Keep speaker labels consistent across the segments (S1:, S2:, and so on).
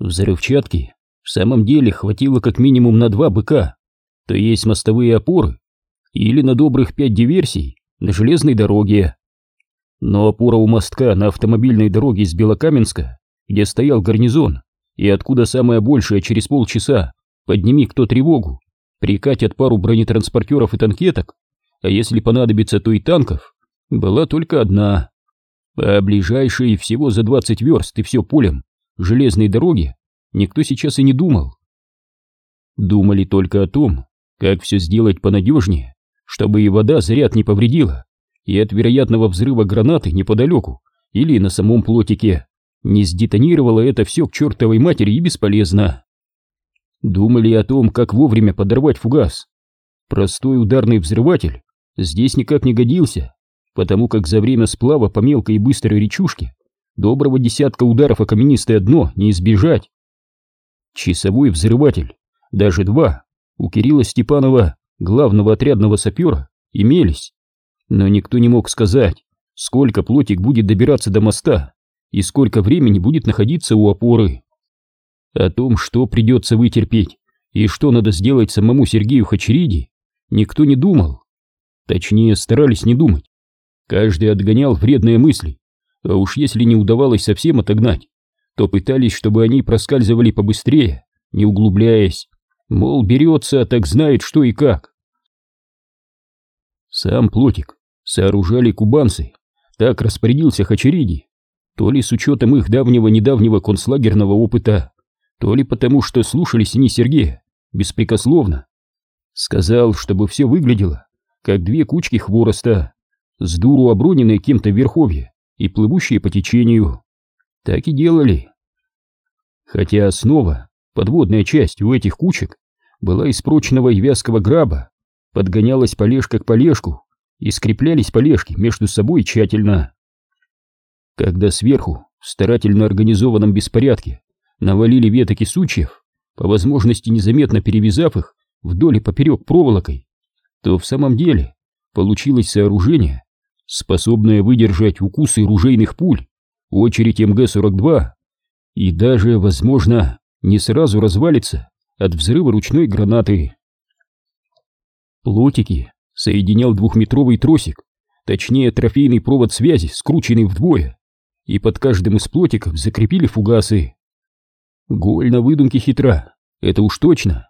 S1: Взрывчатки в самом деле хватило как минимум на два быка, то есть мостовые опоры, или на добрых пять диверсий на железной дороге. Но опора у мостка на автомобильной дороге из Белокаменска, где стоял гарнизон, и откуда самое большее через полчаса подними кто тревогу, прикатят пару бронетранспортеров и танкеток, а если понадобится, то и танков, была только одна. А ближайшей всего за 20 верст и все полем железной дороги никто сейчас и не думал. Думали только о том, как все сделать понадежнее, чтобы и вода заряд не повредила, и от вероятного взрыва гранаты неподалеку или на самом плотике не сдетонировало это все к чертовой матери и бесполезно. Думали о том, как вовремя подорвать фугас. Простой ударный взрыватель здесь никак не годился, потому как за время сплава по мелкой и быстрой речушке доброго десятка ударов о каменистое дно не избежать. Часовой взрыватель, даже два, у Кирилла Степанова, главного отрядного сапера, имелись. Но никто не мог сказать, сколько плотик будет добираться до моста и сколько времени будет находиться у опоры. О том, что придется вытерпеть и что надо сделать самому Сергею Хачериди, никто не думал. Точнее, старались не думать. Каждый отгонял вредные мысли, а уж если не удавалось совсем отогнать, то пытались, чтобы они проскальзывали побыстрее, не углубляясь. Мол, берется, так знает что и как. Сам плотик сооружали кубанцы, так распорядился Хачериди, то ли с учетом их давнего-недавнего концлагерного опыта, то ли потому, что слушались они Сергея беспрекословно. Сказал, чтобы все выглядело, как две кучки хвороста, с дуру оброненные кем-то в верховье и плывущие по течению. Так и делали. Хотя основа, подводная часть у этих кучек, была из прочного и вязкого граба, подгонялась полежка к полежку и скреплялись полежки между собой тщательно. Когда сверху, в старательно организованном беспорядке, навалили веток и сучьев, по возможности незаметно перевязав их вдоль и поперек проволокой, то в самом деле получилось сооружение, способная выдержать укусы ружейных пуль, очередь МГ-42 и даже, возможно, не сразу развалится от взрыва ручной гранаты. Плотики соединял двухметровый тросик, точнее трофейный провод связи, скрученный вдвое, и под каждым из плотиков закрепили фугасы. Голь на выдумке хитра, это уж точно.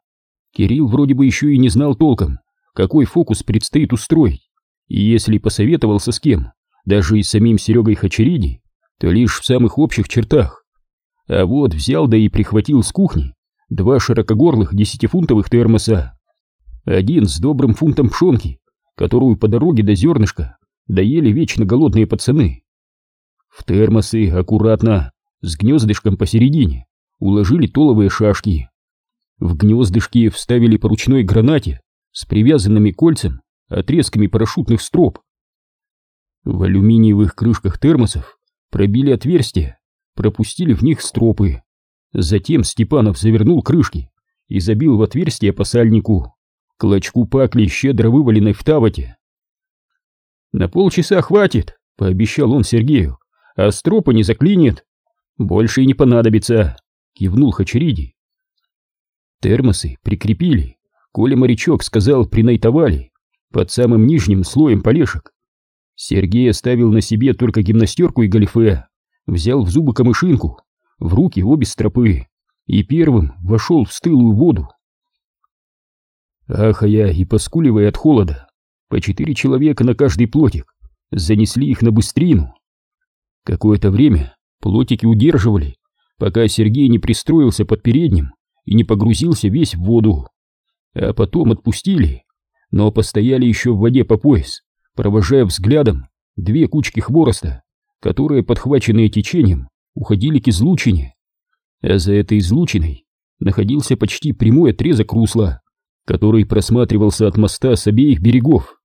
S1: Кирилл вроде бы еще и не знал толком, какой фокус предстоит устроить. И если посоветовался с кем, даже и с самим Серегой Хачериди, то лишь в самых общих чертах. А вот взял да и прихватил с кухни два широкогорлых десятифунтовых термоса. Один с добрым фунтом пшенки, которую по дороге до зернышка доели вечно голодные пацаны. В термосы аккуратно, с гнездышком посередине, уложили толовые шашки. В гнездышки вставили по ручной гранате с привязанными кольцем отрезками парашютных строп. В алюминиевых крышках термосов пробили отверстия, пропустили в них стропы. Затем Степанов завернул крышки и забил в отверстие по сальнику, клочку пакли, щедро вываленной в тавоте. «На полчаса хватит», — пообещал он Сергею, — «а стропа не заклинит. Больше и не понадобится», — кивнул Хачериди. Термосы прикрепили, Коля морячок сказал, принайтовали под самым нижним слоем полешек. Сергей оставил на себе только гимнастерку и галифе, взял в зубы камышинку, в руки обе стропы и первым вошел в стылую воду. Ахая и поскуливая от холода, по четыре человека на каждый плотик, занесли их на быстрину. Какое-то время плотики удерживали, пока Сергей не пристроился под передним и не погрузился весь в воду, а потом отпустили но постояли еще в воде по пояс, провожая взглядом две кучки хвороста, которые, подхваченные течением, уходили к излучине. А за этой излучиной находился почти прямой отрезок русла, который просматривался от моста с обеих берегов.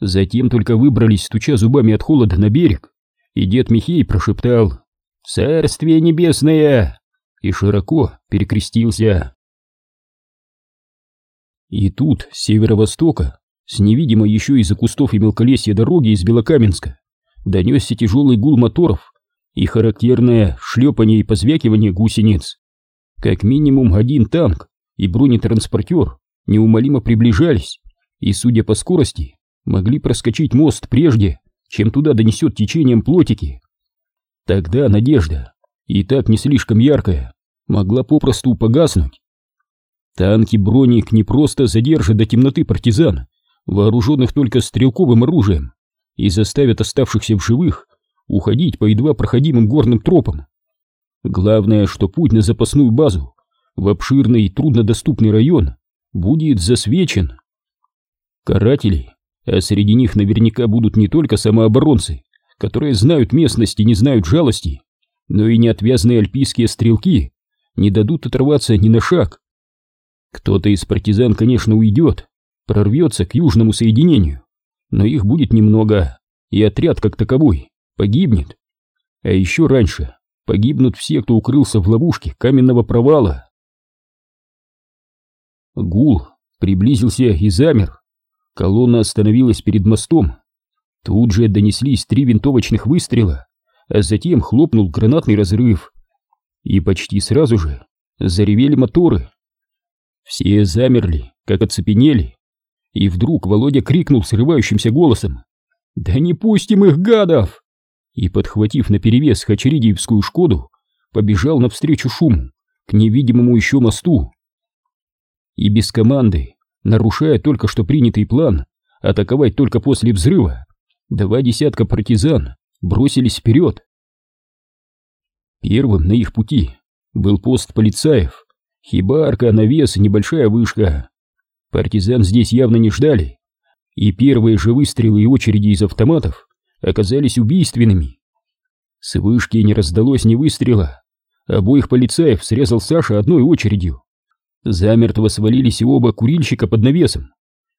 S1: Затем только выбрались, стуча зубами от холода на берег, и дед Михей прошептал «Царствие небесное!» и широко перекрестился. И тут, с северо-востока, с невидимой еще из-за кустов и мелколесья дороги из Белокаменска, донесся тяжелый гул моторов и характерное шлепание и позвякивание гусениц. Как минимум один танк и бронетранспортер неумолимо приближались, и, судя по скорости, могли проскочить мост прежде, чем туда донесет течением плотики. Тогда надежда, и так не слишком яркая, могла попросту погаснуть. Танки броник не просто задержат до темноты партизан, вооруженных только стрелковым оружием, и заставят оставшихся в живых уходить по едва проходимым горным тропам. Главное, что путь на запасную базу в обширный и труднодоступный район будет засвечен. Каратели, а среди них наверняка будут не только самооборонцы, которые знают местность и не знают жалости, но и неотвязные альпийские стрелки не дадут оторваться ни на шаг. Кто-то из партизан, конечно, уйдет, прорвется к южному соединению, но их будет немного, и отряд как таковой погибнет. А еще раньше погибнут все, кто укрылся в ловушке каменного провала. Гул приблизился и замер. Колонна остановилась перед мостом. Тут же донеслись три винтовочных выстрела, а затем хлопнул гранатный разрыв. И почти сразу же заревели моторы. Все замерли, как оцепенели. И вдруг Володя крикнул срывающимся голосом. «Да не пустим их, гадов!» И, подхватив наперевес хачеридиевскую «Шкоду», побежал навстречу шуму, к невидимому еще мосту. И без команды, нарушая только что принятый план, атаковать только после взрыва, два десятка партизан бросились вперед. Первым на их пути был пост полицаев, хибарка, навес и небольшая вышка. Партизан здесь явно не ждали, и первые же выстрелы и очереди из автоматов оказались убийственными. С вышки не раздалось ни выстрела, обоих полицаев срезал Саша одной очередью. Замертво свалились и оба курильщика под навесом,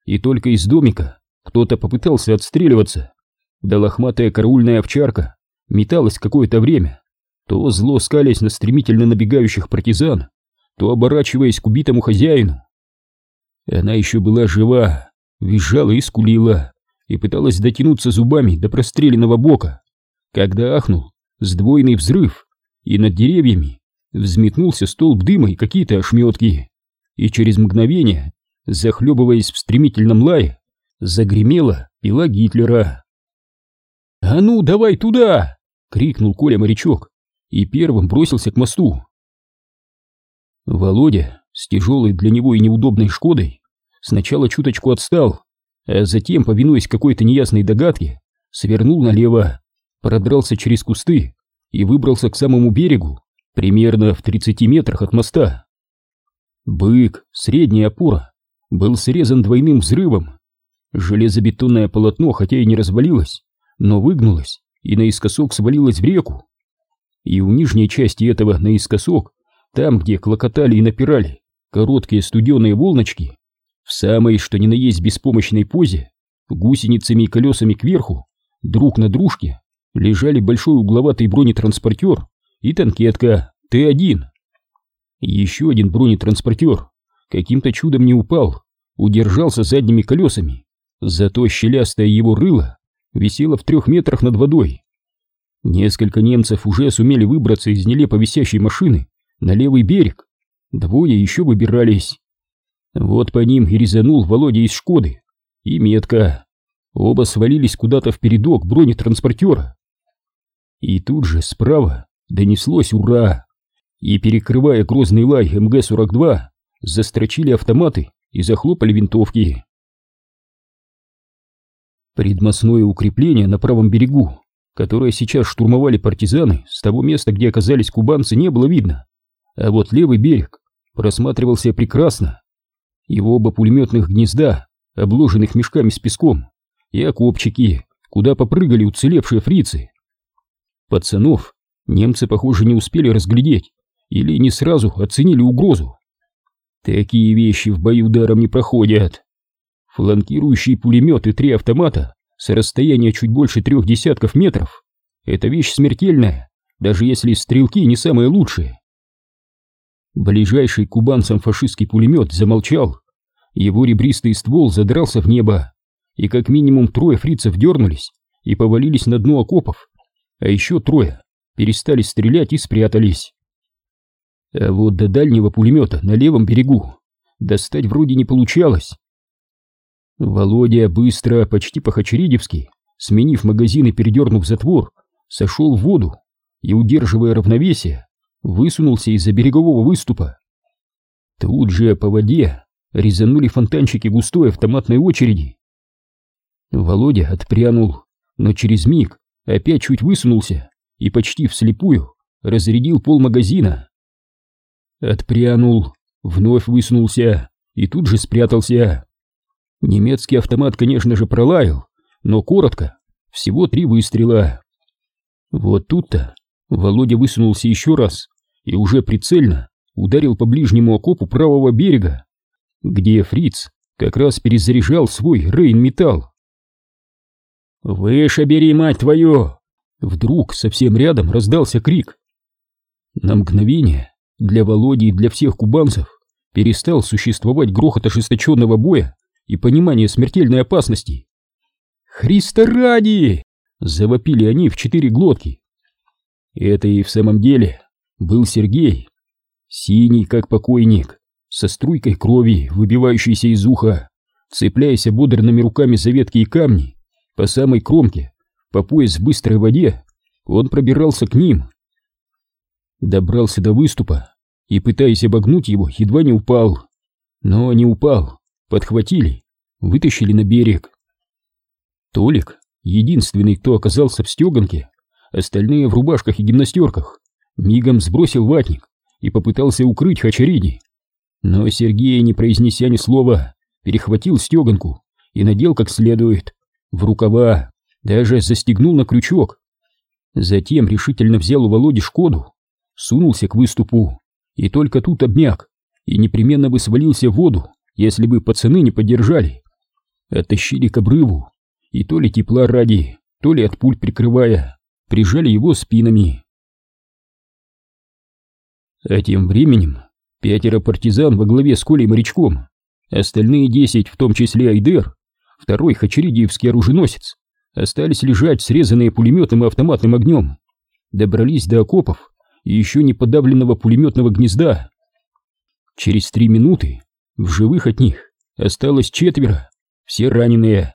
S1: и только из домика кто-то попытался отстреливаться. Да лохматая караульная овчарка металась какое-то время, то зло скалясь на стремительно набегающих партизан, то оборачиваясь к убитому хозяину. Она еще была жива, визжала и скулила, и пыталась дотянуться зубами до простреленного бока, когда ахнул сдвоенный взрыв, и над деревьями взметнулся столб дыма и какие-то ошметки, и через мгновение, захлебываясь в стремительном лае, загремела пила Гитлера. «А ну, давай туда!» — крикнул Коля-морячок и первым бросился к мосту. Володя с тяжелой для него и неудобной «Шкодой» сначала чуточку отстал, а затем, повинуясь какой-то неясной догадке, свернул налево, продрался через кусты и выбрался к самому берегу, примерно в 30 метрах от моста. Бык, средняя опора, был срезан двойным взрывом. Железобетонное полотно, хотя и не развалилось, но выгнулось и наискосок свалилось в реку. И у нижней части этого наискосок, там, где клокотали и напирали короткие студеные волночки, в самой, что ни на есть беспомощной позе, гусеницами и колесами кверху, друг на дружке, лежали большой угловатый бронетранспортер и танкетка Т-1. Еще один бронетранспортер каким-то чудом не упал, удержался задними колесами, зато щелястое его рыло висело в трех метрах над водой. Несколько немцев уже сумели выбраться из нелепо висящей машины на левый берег, двое еще выбирались. Вот по ним и резанул Володя из Шкоды, и метка. Оба свалились куда-то в передок бронетранспортера. И тут же справа донеслось «Ура!» и, перекрывая грозный лай МГ-42, застрочили автоматы и захлопали винтовки. Предмостное укрепление на правом берегу, которое сейчас штурмовали партизаны, с того места, где оказались кубанцы, не было видно. А вот левый берег просматривался прекрасно. Его оба пулеметных гнезда, обложенных мешками с песком, и окопчики, куда попрыгали уцелевшие фрицы. Пацанов немцы, похоже, не успели разглядеть, или не сразу оценили угрозу. Такие вещи в бою даром не проходят. Фланкирующий пулемет и три автомата с расстояния чуть больше трех десятков метров — это вещь смертельная, даже если стрелки не самые лучшие. Ближайший кубанцам фашистский пулемет замолчал, его ребристый ствол задрался в небо, и как минимум трое фрицев дернулись и повалились на дно окопов, а еще трое перестали стрелять и спрятались. А вот до дальнего пулемета на левом берегу достать вроде не получалось. Володя быстро, почти по-хачередевски, сменив магазин и передернув затвор, сошел в воду и, удерживая равновесие, высунулся из-за берегового выступа. Тут же по воде резанули фонтанчики густой автоматной очереди. Володя отпрянул, но через миг опять чуть высунулся и почти вслепую разрядил пол магазина. Отпрянул, вновь высунулся и тут же спрятался. Немецкий автомат, конечно же, пролаял, но коротко, всего три выстрела. Вот тут-то Володя высунулся еще раз и уже прицельно ударил по ближнему окопу правого берега, где фриц как раз перезаряжал свой рейн-металл. «Выше бери, мать твою!» Вдруг совсем рядом раздался крик. На мгновение для Володи и для всех кубанцев перестал существовать грохот ожесточенного боя и понимание смертельной опасности. «Христа ради!» — завопили они в четыре глотки. Это и в самом деле был Сергей, синий как покойник, со струйкой крови, выбивающейся из уха, цепляясь ободранными руками за ветки и камни, по самой кромке, по пояс в быстрой воде, он пробирался к ним. Добрался до выступа и, пытаясь обогнуть его, едва не упал. Но не упал, подхватили, вытащили на берег. Толик, единственный, кто оказался в стеганке, остальные в рубашках и гимнастерках, мигом сбросил ватник и попытался укрыть Хачариди. Но Сергей, не произнеся ни слова, перехватил стеганку и надел как следует, в рукава, даже застегнул на крючок. Затем решительно взял у Володи Шкоду, сунулся к выступу и только тут обмяк и непременно бы свалился в воду, если бы пацаны не поддержали. Оттащили к обрыву, и то ли тепла ради, то ли от пуль прикрывая, прижали его спинами. А тем временем пятеро партизан во главе с Колей морячком, остальные десять, в том числе Айдер, второй хачеридиевский оруженосец, остались лежать срезанные пулеметным и автоматным огнем, добрались до окопов и еще не подавленного пулеметного гнезда. Через три минуты в живых от них осталось четверо, все раненые.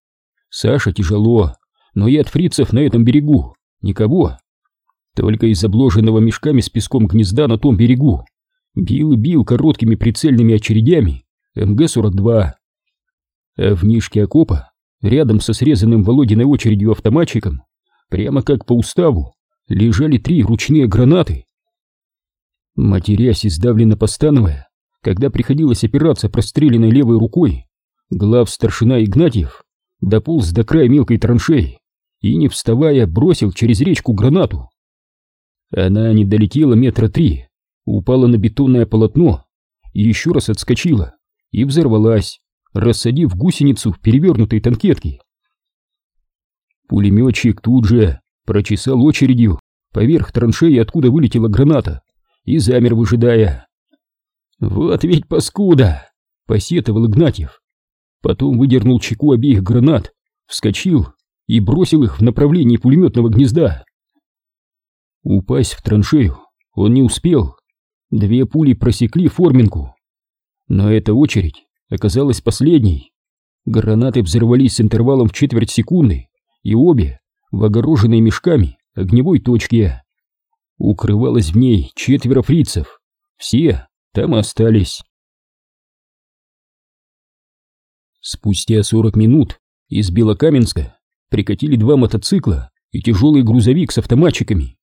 S1: Саша тяжело, но и от фрицев на этом берегу никого. Только из обложенного мешками с песком гнезда на том берегу бил и бил короткими прицельными очередями МГ-42. А в нишке окопа, рядом со срезанным Володиной очередью автоматчиком, прямо как по уставу, лежали три ручные гранаты. Матерясь и постановая, когда приходилось опираться простреленной левой рукой, глав старшина Игнатьев дополз до края мелкой траншеи и, не вставая, бросил через речку гранату. Она не долетела метра три, упала на бетонное полотно еще раз отскочила и взорвалась, рассадив гусеницу в перевернутой танкетке. Пулеметчик тут же прочесал очередью поверх траншеи, откуда вылетела граната, и замер, выжидая. «Вот ведь паскуда!» — посетовал Игнатьев. Потом выдернул чеку обеих гранат, вскочил и бросил их в направлении пулеметного гнезда. Упасть в траншею он не успел. Две пули просекли форминку. Но эта очередь оказалась последней. Гранаты взорвались с интервалом в четверть секунды, и обе в огороженной мешками огневой точке. Укрывалось в ней четверо фрицев. Все там и остались. Спустя сорок минут из Белокаменска прикатили два мотоцикла и тяжелый грузовик с автоматчиками.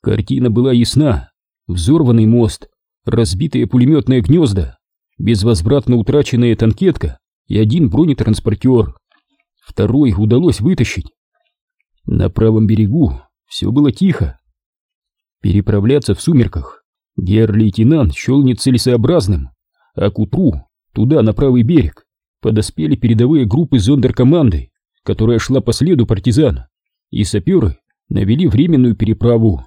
S1: Картина была ясна. Взорванный мост, разбитые пулеметные гнезда, безвозвратно утраченная танкетка и один бронетранспортер. Второй удалось вытащить. На правом берегу все было тихо. Переправляться в сумерках гер-лейтенант счел нецелесообразным, а к утру туда, на правый берег, подоспели передовые группы зондеркоманды, которая шла по следу партизан, и саперы навели временную переправу.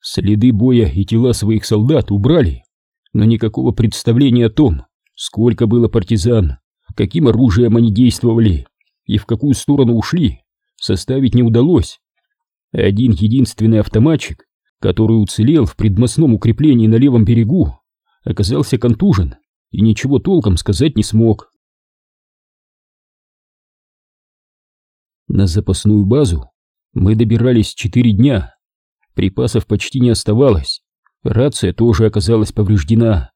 S1: Следы боя и тела своих солдат убрали, но никакого представления о том, сколько было партизан, каким оружием они действовали и в какую сторону ушли, составить не удалось. Один единственный автоматчик, который уцелел в предмостном укреплении на левом берегу, оказался контужен и ничего толком сказать не смог. На запасную базу мы добирались четыре дня. Припасов почти не оставалось. Рация тоже оказалась повреждена.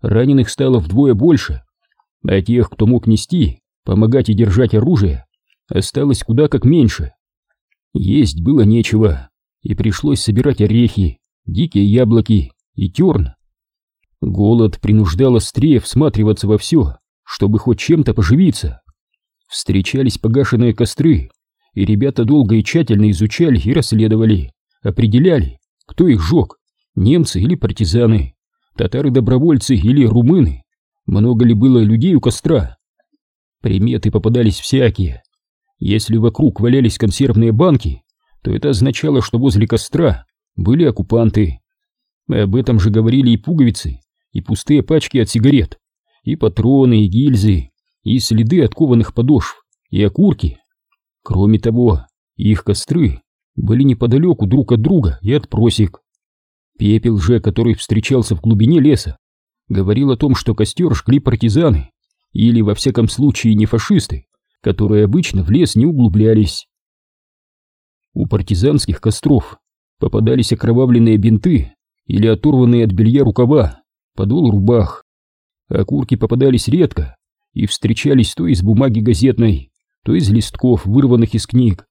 S1: Раненых стало вдвое больше. А тех, кто мог нести, помогать и держать оружие, осталось куда как меньше. Есть было нечего, и пришлось собирать орехи, дикие яблоки и терн. Голод принуждал острее всматриваться во все, чтобы хоть чем-то поживиться. Встречались погашенные костры, и ребята долго и тщательно изучали и расследовали, определяли, кто их жег, немцы или партизаны, татары-добровольцы или румыны, много ли было людей у костра. Приметы попадались всякие. Если вокруг валялись консервные банки, то это означало, что возле костра были оккупанты. Об этом же говорили и пуговицы, и пустые пачки от сигарет, и патроны, и гильзы, и следы от кованых подошв, и окурки. Кроме того, их костры были неподалеку друг от друга и от просек. Пепел же, который встречался в глубине леса, говорил о том, что костер жгли партизаны, или, во всяком случае, не фашисты, которые обычно в лес не углублялись. У партизанских костров попадались окровавленные бинты или оторванные от белья рукава, подол рубах. Окурки попадались редко и встречались то из бумаги газетной, то из листков, вырванных из книг.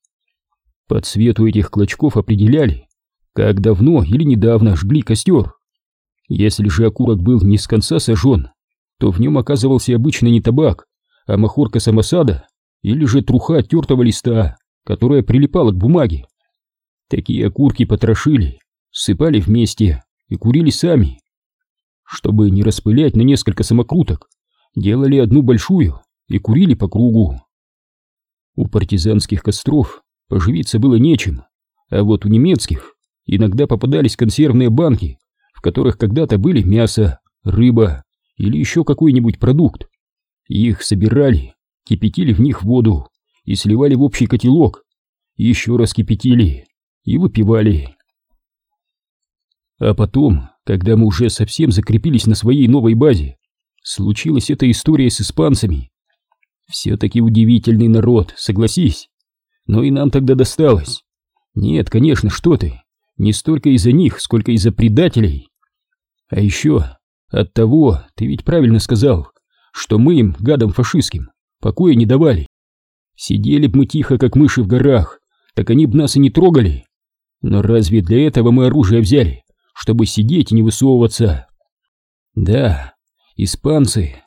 S1: По цвету этих клочков определяли, как давно или недавно жгли костер. Если же окурок был не с конца сожжен, то в нем оказывался обычно не табак, а махорка самосада или же труха тертого листа, которая прилипала к бумаге. Такие окурки потрошили, сыпали вместе и курили сами. Чтобы не распылять на несколько самокруток, делали одну большую и курили по кругу. У партизанских костров поживиться было нечем, а вот у немецких иногда попадались консервные банки, в которых когда-то были мясо, рыба или еще какой-нибудь продукт. Их собирали, кипятили в них воду и сливали в общий котелок, еще раз кипятили и выпивали. А потом, когда мы уже совсем закрепились на своей новой базе, случилась эта история с испанцами. Все-таки удивительный народ, согласись. Но и нам тогда досталось. Нет, конечно, что ты. Не столько из-за них, сколько из-за предателей. А еще от того, ты ведь правильно сказал, что мы им, гадам фашистским, покоя не давали. Сидели б мы тихо, как мыши в горах, так они б нас и не трогали. Но разве для этого мы оружие взяли, чтобы сидеть и не высовываться? Да, испанцы